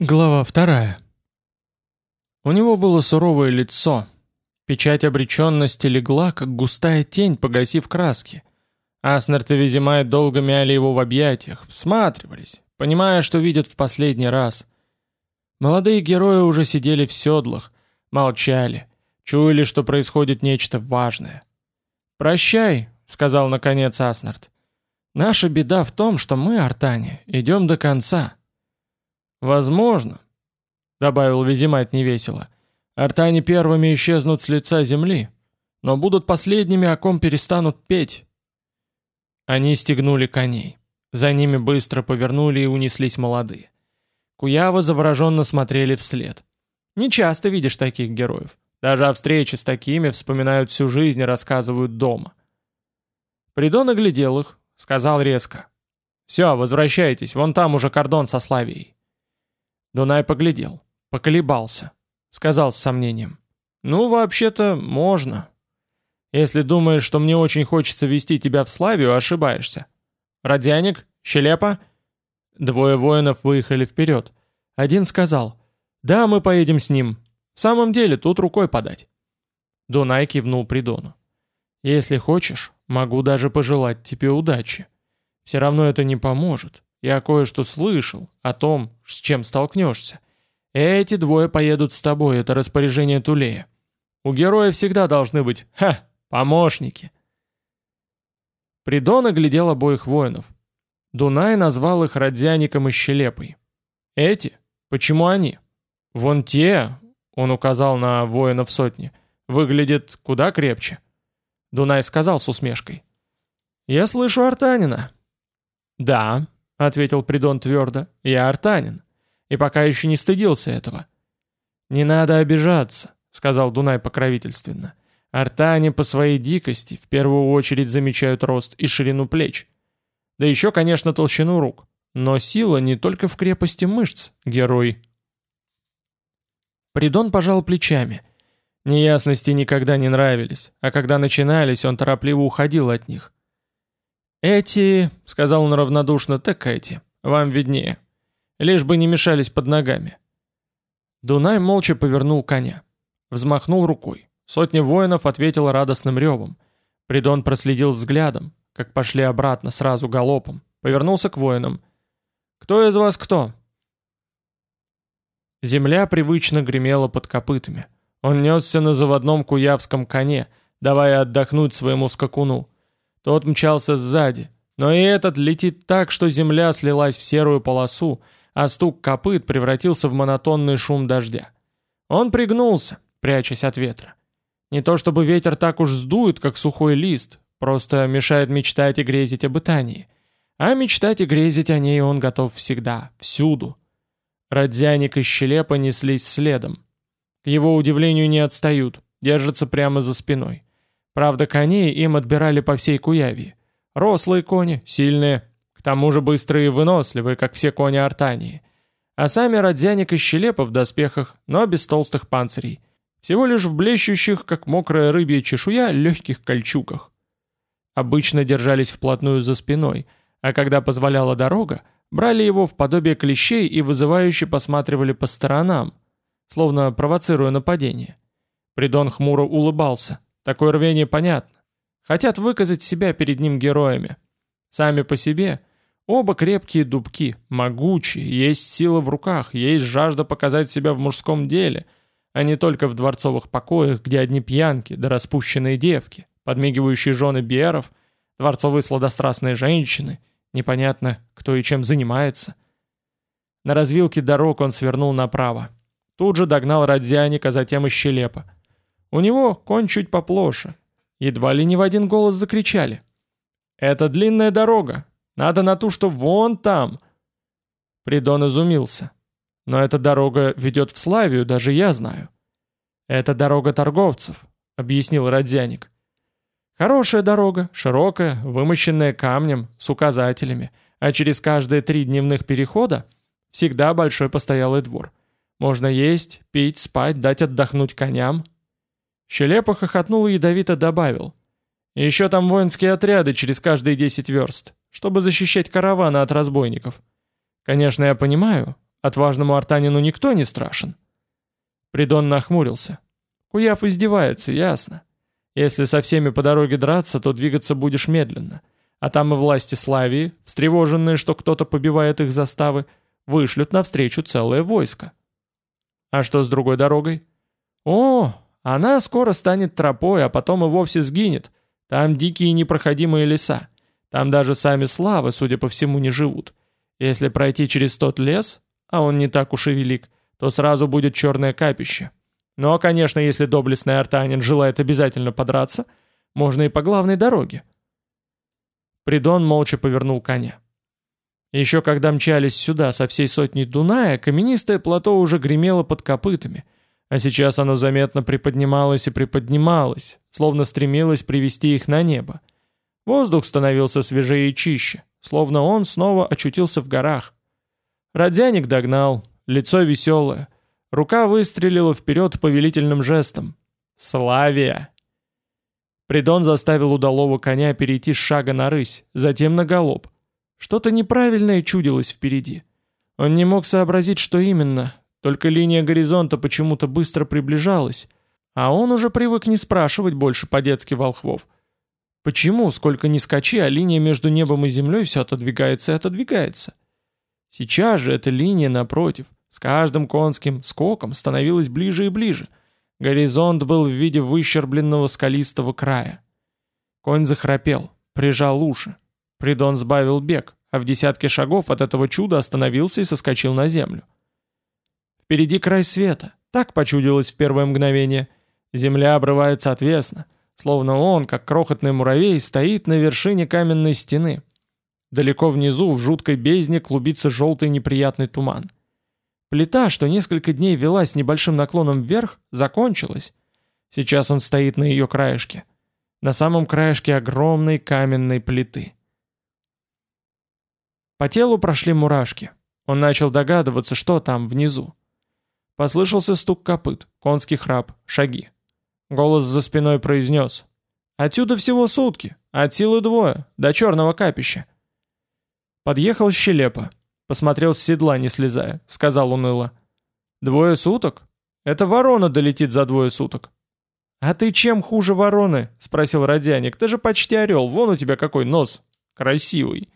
Глава вторая. У него было суровое лицо. Печать обреченности легла, как густая тень, погасив краски. Аснарт и Визимай долго мяли его в объятиях, всматривались, понимая, что видят в последний раз. Молодые герои уже сидели в седлах, молчали, чуяли, что происходит нечто важное. «Прощай», — сказал наконец Аснарт. «Наша беда в том, что мы, артане, идем до конца». «Возможно», — добавил Визимайт невесело, — «артане первыми исчезнут с лица земли, но будут последними, о ком перестанут петь». Они стегнули коней. За ними быстро повернули и унеслись молодые. Куявы завороженно смотрели вслед. Не часто видишь таких героев. Даже о встрече с такими вспоминают всю жизнь и рассказывают дома. Придон оглядел их, сказал резко. «Все, возвращайтесь, вон там уже кордон со Славией». Дунай поглядел, поколебался, сказал с сомнением. «Ну, вообще-то, можно. Если думаешь, что мне очень хочется вести тебя в Славию, ошибаешься. Родяник? Щелепа?» Двое воинов выехали вперед. Один сказал, «Да, мы поедем с ним. В самом деле, тут рукой подать». Дунай кивнул Придону. «Если хочешь, могу даже пожелать тебе удачи. Все равно это не поможет. Я кое-что слышал о том, с чем столкнешься. Эти двое поедут с тобой, это распоряжение Тулея. У героя всегда должны быть, ха, помощники. Придон оглядел обоих воинов. Дунай назвал их Родзяником и Щелепой. Эти? Почему они? Вон те, он указал на воинов сотни, выглядят куда крепче. Дунай сказал с усмешкой. «Я слышу Артанина». «Да, — ответил Придон твердо, — «я артанин, и пока еще не стыдился этого». «Не надо обижаться», — сказал Дунай покровительственно. «Артане по своей дикости в первую очередь замечают рост и ширину плеч. Да еще, конечно, толщину рук. Но сила не только в крепости мышц, герой». Придон пожал плечами. Неясности никогда не нравились, а когда начинались, он торопливо уходил от них. «Эти», — сказал он равнодушно, — «так эти. Вам виднее. Лишь бы не мешались под ногами». Дунай молча повернул коня. Взмахнул рукой. Сотня воинов ответила радостным ревом. Придон проследил взглядом, как пошли обратно сразу галопом. Повернулся к воинам. «Кто из вас кто?» Земля привычно гремела под копытами. Он несся на заводном куявском коне, давая отдохнуть своему скакуну. Тот мчался сзади, но и этот летит так, что земля слилась в серую полосу, а стук копыт превратился в монотонный шум дождя. Он пригнулся, прячась от ветра. Не то чтобы ветер так уж сдует, как сухой лист, просто мешает мечтать и грезить об Итании. А мечтать и грезить о ней он готов всегда, всюду. Родзяник и Щелепа неслись следом. К его удивлению не отстают, держатся прямо за спиной. Правда, коней им отбирали по всей Куявии. Рослые кони, сильные, к тому же быстрые и выносливые, как все кони Артании. А сами Родзяник и Щелепа в доспехах, но без толстых панцирей. Всего лишь в блещущих, как мокрая рыбья чешуя, легких кольчугах. Обычно держались вплотную за спиной, а когда позволяла дорога, брали его в подобие клещей и вызывающе посматривали по сторонам, словно провоцируя нападение. Придон хмуро улыбался. Такое рвение понятно. Хотят выказать себя перед ним героями. Сами по себе оба крепкие дубки, могучие, есть сила в руках, есть жажда показать себя в мужском деле, а не только в дворцовых покоях, где одни пьянки да распущенные девки, подмигивающие жены биеров, дворцовые сладострастные женщины, непонятно, кто и чем занимается. На развилке дорог он свернул направо. Тут же догнал Родзяника, затем и Щелепа. У него конь чуть поплоше. Едва ли не в один голос закричали. «Это длинная дорога. Надо на ту, что вон там». Придон изумился. «Но эта дорога ведет в Славию, даже я знаю». «Это дорога торговцев», — объяснил Родзяник. «Хорошая дорога, широкая, вымощенная камнем, с указателями, а через каждые три дневных перехода всегда большой постоялый двор. Можно есть, пить, спать, дать отдохнуть коням, Щелепа хохотнул и ядовито добавил. «Еще там воинские отряды через каждые десять верст, чтобы защищать караваны от разбойников. Конечно, я понимаю, Отважному артанину никто не страшен. Придон нахмурился. Куяв издевается, ясно. Если со всеми по дороге драться, то двигаться будешь медленно. А там и власти Славии, встревоженные, что кто-то побивает их заставы, вышлют навстречу целое войско. А что с другой дорогой? О, она скоро станет тропой, а потом и вовсе сгинет. Там дикие непроходимые леса. Там даже сами славы, судя по всему, не живут. Если пройти через тот лес, а он не так уж и велик, то сразу будет черное капище. Ну а, конечно, если доблестный артанин желает обязательно подраться, можно и по главной дороге. Придон молча повернул коня. Еще когда мчались сюда со всей сотней Дуная, каменистое плато уже гремело под копытами, а сейчас оно заметно приподнималось и приподнималось, словно стремилось привести их на небо. Воздух становился свежее и чище, словно он снова очутился в горах. Родяник догнал, лицо веселое, рука выстрелила вперед повелительным жестом. «Славия!» Придон заставил удалого коня перейти с шага на рысь, затем на галоп. Что-то неправильное чудилось впереди. Он не мог сообразить, что именно, только линия горизонта почему-то быстро приближалась, а он уже привык не спрашивать больше по-детски волхвов. Почему, сколько ни скачи, а линия между небом и землей все отодвигается и отодвигается? Сейчас же эта линия, напротив, с каждым конским скоком становилась ближе и ближе. Горизонт был в виде выщербленного скалистого края. Конь захрапел, прижал уши. Придон сбавил бег, а в десятке шагов от этого чуда остановился и соскочил на землю. Впереди край света, так почудилось в первое мгновение. Земля обрывается отвесно, словно он, как крохотный муравей, стоит на вершине каменной стены. Далеко внизу, в жуткой бездне, клубится желтый неприятный туман. Плита, что несколько дней велась с небольшим наклоном вверх, закончилась. Сейчас он стоит на ее краешке. На самом краешке огромной каменной плиты. По телу прошли мурашки. Он начал догадываться, что там внизу. Послышался стук копыт, конский храп, шаги. Голос за спиной произнес. «Отсюда всего сутки, от силы двое, до черного капища». Подъехал Щелепа. Посмотрел с седла, не слезая. Сказал уныло. «Двое суток? Это ворона долетит за двое суток». «А ты чем хуже вороны?» — спросил Родяник. «Ты же почти орел, вон у тебя какой нос. Красивый».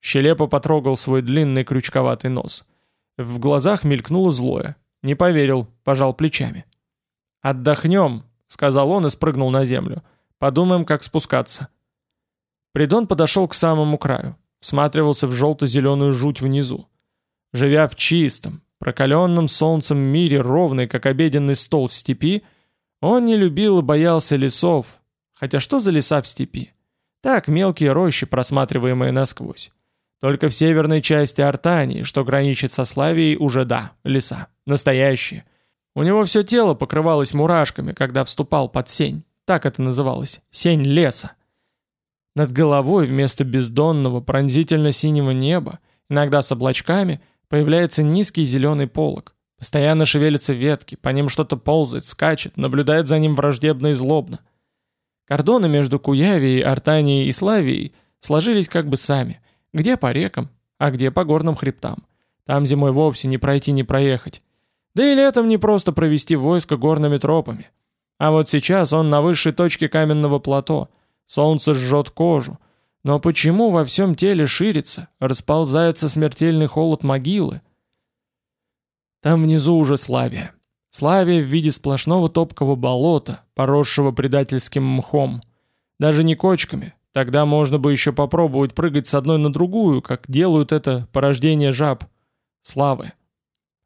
Щелепа потрогал свой длинный крючковатый нос. В глазах мелькнуло злое. Не поверил, пожал плечами. «Отдохнем», — сказал он и спрыгнул на землю. «Подумаем, как спускаться». Придон подошел к самому краю, всматривался в желто-зеленую жуть внизу. Живя в чистом, прокаленном солнцем мире, ровный, как обеденный стол степи, он не любил и боялся лесов. Хотя что за леса в степи? Так, мелкие рощи, просматриваемые насквозь. Только в северной части Артании, что граничит со Славией, уже да, леса. Настоящие. У него все тело покрывалось мурашками, когда вступал под сень. Так это называлось. Сень леса. Над головой вместо бездонного пронзительно-синего неба, иногда с облачками, появляется низкий зеленый полог. Постоянно шевелятся ветки, по ним что-то ползает, скачет, наблюдает за ним враждебно и злобно. Кордоны между Куявией, Артанией и Славией сложились как бы сами. Где по рекам, а где по горным хребтам. Там зимой вовсе не пройти, не проехать. Да и летом не просто провести войско горными тропами. А вот сейчас он на высшей точке каменного плато. Солнце жжет кожу. Но почему во всем теле ширится, расползается смертельный холод могилы? Там внизу уже Славия. Славия в виде сплошного топкого болота, поросшего предательским мхом. Даже не кочками. Тогда можно бы еще попробовать прыгать с одной на другую, как делают это порождение жаб. Славы.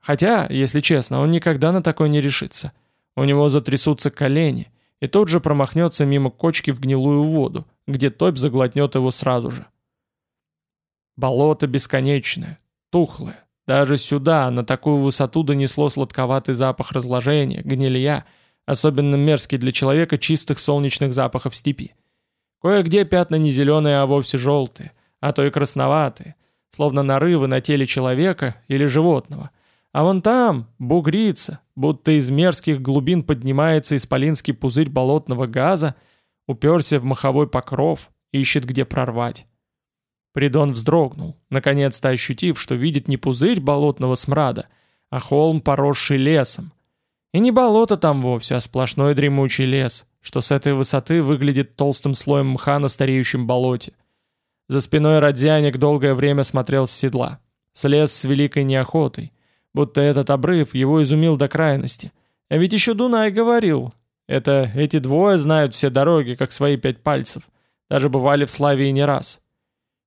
Хотя, если честно, он никогда на такое не решится. У него затрясутся колени, и тот же промахнется мимо кочки в гнилую воду, где топь заглотнет его сразу же. Болото бесконечное, тухлое. Даже сюда, на такую высоту донесло сладковатый запах разложения, гнилья, особенно мерзкий для человека чистых солнечных запахов степи. Кое-где пятна не зеленые, а вовсе желтые, а то и красноватые, словно нарывы на теле человека или животного, а вон там, бугрится, будто из мерзких глубин поднимается исполинский пузырь болотного газа, уперся в маховой покров, ищет где прорвать. Придон вздрогнул, наконец-то ощутив, что видит не пузырь болотного смрада, а холм, поросший лесом. И не болото там вовсе, а сплошной дремучий лес, что с этой высоты выглядит толстым слоем мха на стареющем болоте. За спиной Родзяник долгое время смотрел с седла. Слез с великой неохотой, будто этот обрыв его изумил до крайности. А ведь еще Дунай говорил, это эти двое знают все дороги, как свои пять пальцев. Даже бывали в Славии не раз.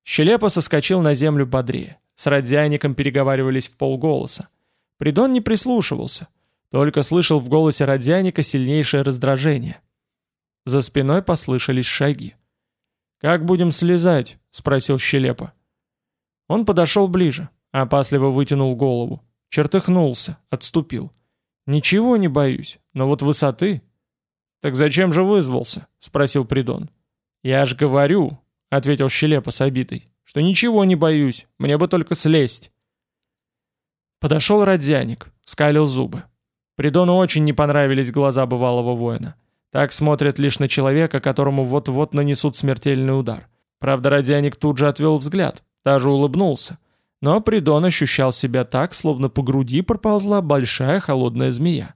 Щелепа соскочил на землю бодрее. С Родзяником переговаривались в полголоса. Придон не прислушивался, только слышал в голосе Родзяника сильнейшее раздражение. За спиной послышались шаги. «Как будем слезать?» — спросил Щелепа. Он подошел ближе, опасливо вытянул голову. Чертыхнулся, отступил. «Ничего не боюсь, но вот высоты...» «Так зачем же вызвался?» — спросил Придон. «Я ж говорю», — ответил Щелепа с обидой, «что ничего не боюсь, мне бы только слезть». Подошел Родзяник, скалил зубы. Придону очень не понравились глаза бывалого воина. Так смотрят лишь на человека, которому вот-вот нанесут смертельный удар. Правда, Родзяник тут же отвел взгляд, даже улыбнулся. Но Придон ощущал себя так, словно по груди проползла большая холодная змея.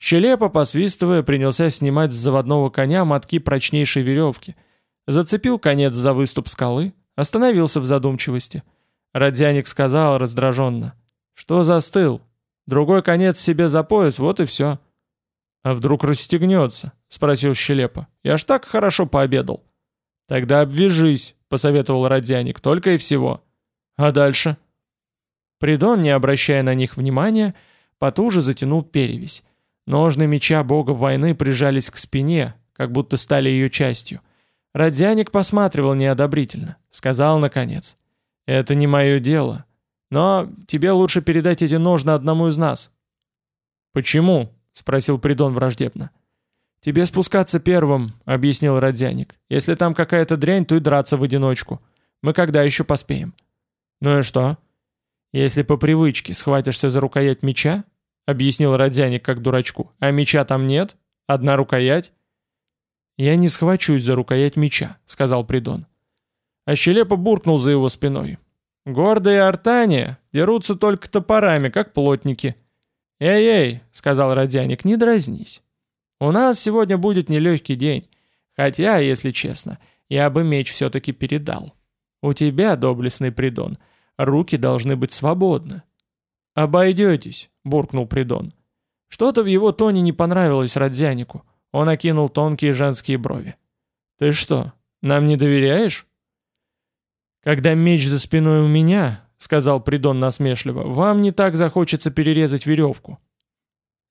Щелепа, посвистывая, принялся снимать с заводного коня мотки прочнейшей веревки. Зацепил конец за выступ скалы, остановился в задумчивости. Родзяник сказал раздраженно. «Что застыл? Другой конец себе за пояс, вот и все». «А вдруг расстегнется?» — спросил Щелепа. «Я ж так хорошо пообедал». «Тогда обвяжись», — посоветовал Родзяник, — «только и всего». «А дальше?» Придон, не обращая на них внимания, потуже затянул перевязь. Ножны меча бога войны прижались к спине, как будто стали ее частью. Родзяник посматривал неодобрительно. Сказал наконец. «Это не мое дело. Но тебе лучше передать эти ножны одному из нас». «Почему?» — спросил Придон враждебно. «Тебе спускаться первым», — объяснил Родзяник. «Если там какая-то дрянь, то и драться в одиночку. Мы когда еще поспеем?» «Ну и что?» «Если по привычке схватишься за рукоять меча, объяснил Родяник как дурачку. «А меча там нет? Одна рукоять?» «Я не схвачусь за рукоять меча», — сказал Придон. А Щелепа буркнул за его спиной. «Гордые артане дерутся только топорами, как плотники». «Эй-эй», — сказал Родяник, — «не дразнись. У нас сегодня будет нелегкий день. Хотя, если честно, я бы меч все-таки передал. У тебя, доблестный Придон, руки должны быть свободны. «Обойдетесь», — буркнул Придон. Что-то в его тоне не понравилось Родзянику. Он окинул тонкие женские брови. «Ты что, нам не доверяешь?» «Когда меч за спиной у меня», — сказал Придон насмешливо, — «вам не так захочется перерезать веревку».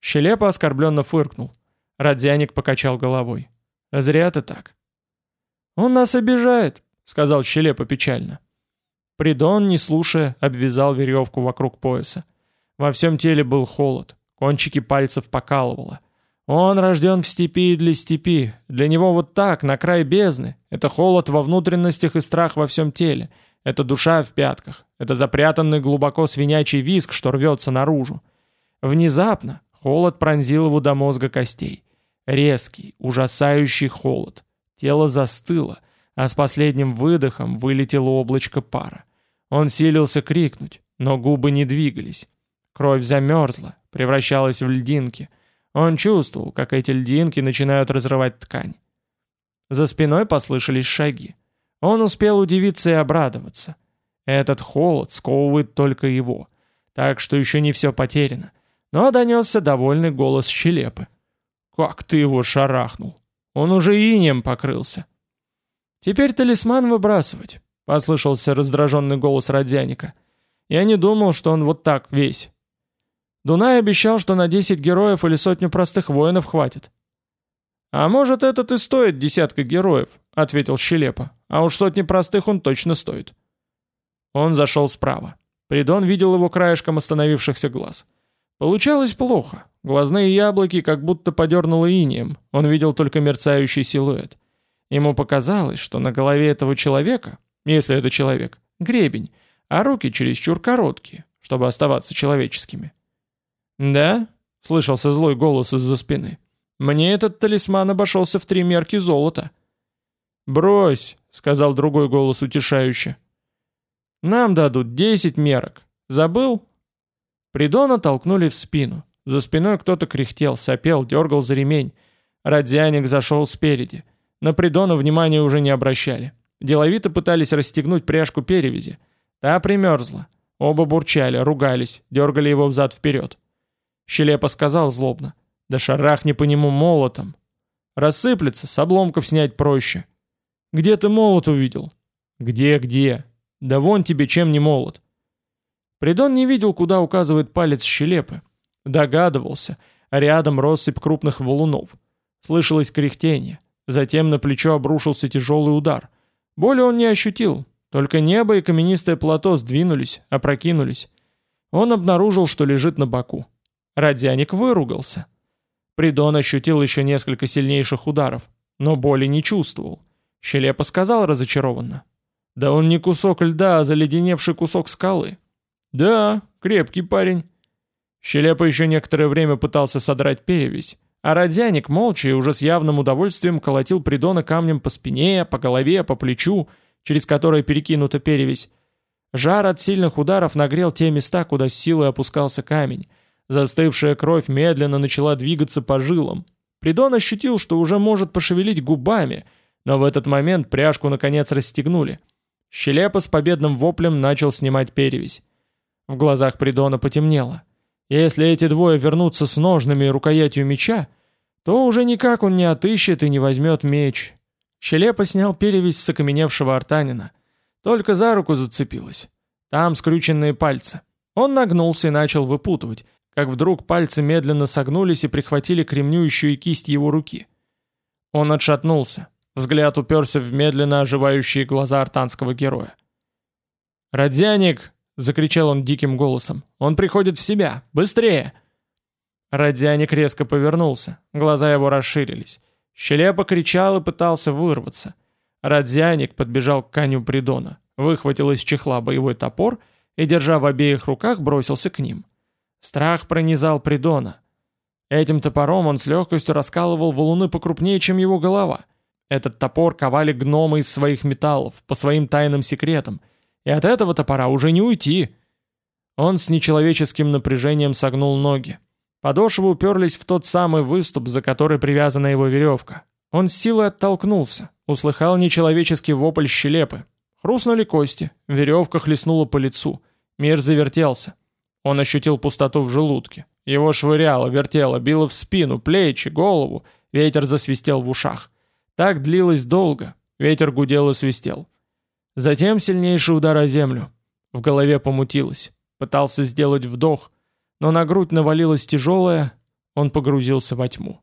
Щелепа оскорбленно фыркнул. Родзяник покачал головой. «Зря ты так». «Он нас обижает», — сказал Щелепа печально. Придон, не слушая, обвязал веревку вокруг пояса. Во всем теле был холод, кончики пальцев покалывало. Он рожден в степи и для степи. Для него вот так, на край бездны. Это холод во внутренностях и страх во всем теле. Это душа в пятках. Это запрятанный глубоко свинячий виск, что рвется наружу. Внезапно холод пронзил его до мозга костей. Резкий, ужасающий холод. Тело застыло, а с последним выдохом вылетело облачко пара. Он силился крикнуть, но губы не двигались. Кровь замерзла, превращалась в льдинки. Он чувствовал, как эти льдинки начинают разрывать ткань. За спиной послышались шаги. Он успел удивиться и обрадоваться. Этот холод сковывает только его. Так что еще не все потеряно. Но донесся довольный голос Щелепы. «Как ты его шарахнул! Он уже инем покрылся!» «Теперь талисман выбрасывать. Послышался раздраженный голос Родзяника. Я не думал, что он вот так весь. Дунай обещал, что на 10 героев или сотню простых воинов хватит. «А может, этот и стоит десятка героев», — ответил Щелепа. «А уж сотни простых он точно стоит». Он зашел справа. Придон видел его краешком остановившихся глаз. Получалось плохо. Глазные яблоки как будто подернуло инием. Он видел только мерцающий силуэт. Ему показалось, что на голове этого человека, если это человек, гребень, а руки чересчур короткие, чтобы оставаться человеческими. «Да?» — слышался злой голос из-за спины. «Мне этот талисман обошелся в три мерки золота». «Брось!» — сказал другой голос утешающе. «Нам дадут десять мерок. Забыл?» Придона толкнули в спину. За спиной кто-то кряхтел, сопел, дергал за ремень. Родзяник зашел спереди. На Придона внимания уже не обращали. Деловито пытались расстегнуть пряжку перевязи. Та примерзла. Оба бурчали, ругались, дергали его взад-вперед. Щелепа сказал злобно. «Да шарахни по нему молотом. Рассыплется, с обломков снять проще». «Где ты молот увидел?» «Где-где? Да вон тебе чем не молот». Придон не видел, куда указывает палец щелепы. Догадывался, рядом россыпь крупных валунов. Слышалось кряхтение. Затем на плечо обрушился тяжелый удар. Боли он не ощутил, только небо и каменистое плато сдвинулись, опрокинулись. Он обнаружил, что лежит на боку. Родяник выругался. Придон ощутил еще несколько сильнейших ударов, но боли не чувствовал. Щелепа сказал разочарованно. «Да он не кусок льда, а заледеневший кусок скалы». «Да, крепкий парень». Щелепа еще некоторое время пытался содрать перевязь, а Родяник молча и уже с явным удовольствием колотил Придона камнем по спине, по голове, по плечу, через которое перекинута перевязь. Жар от сильных ударов нагрел те места, куда с силой опускался камень. Застывшая кровь медленно начала двигаться по жилам. Придон ощутил, что уже может пошевелить губами, но в этот момент пряжку наконец расстегнули. Щелепа с победным воплем начал снимать перевязь. В глазах Придона потемнело. Если эти двое вернутся с ножными и рукоятью меча, то уже никак он не отыщет и не возьмет меч. Щелепа снял перевязь с окаменевшего артанина. Только за руку зацепилась. Там скрюченные пальцы. Он нагнулся и начал выпутывать, как вдруг пальцы медленно согнулись и прихватили кремнюющую кисть его руки. Он отшатнулся. Взгляд уперся в медленно оживающие глаза артанского героя. «Родзяник!» — закричал он диким голосом. «Он приходит в себя! Быстрее!» Родзяник резко повернулся. Глаза его расширились. Щелепа кричал и пытался вырваться. Радзяник подбежал к коню Придона, выхватил из чехла боевой топор и, держа в обеих руках, бросился к ним. Страх пронизал Придона. Этим топором он с легкостью раскалывал валуны покрупнее, чем его голова. Этот топор ковали гномы из своих металлов, по своим тайным секретам, и от этого топора уже не уйти. Он с нечеловеческим напряжением согнул ноги. Подошвы уперлись в тот самый выступ, за который привязана его веревка. Он с силой оттолкнулся, услыхал нечеловеческий вопль щелепы. Хрустнули кости, веревка хлестнула по лицу. Мир завертелся. Он ощутил пустоту в желудке. Его швыряло, вертело, било в спину, плечи, голову. Ветер засвистел в ушах. Так длилось долго. Ветер гудел и свистел. Затем сильнейший удар о землю. В голове помутилось. Пытался сделать вдох — но на грудь навалилось тяжелое, он погрузился во тьму.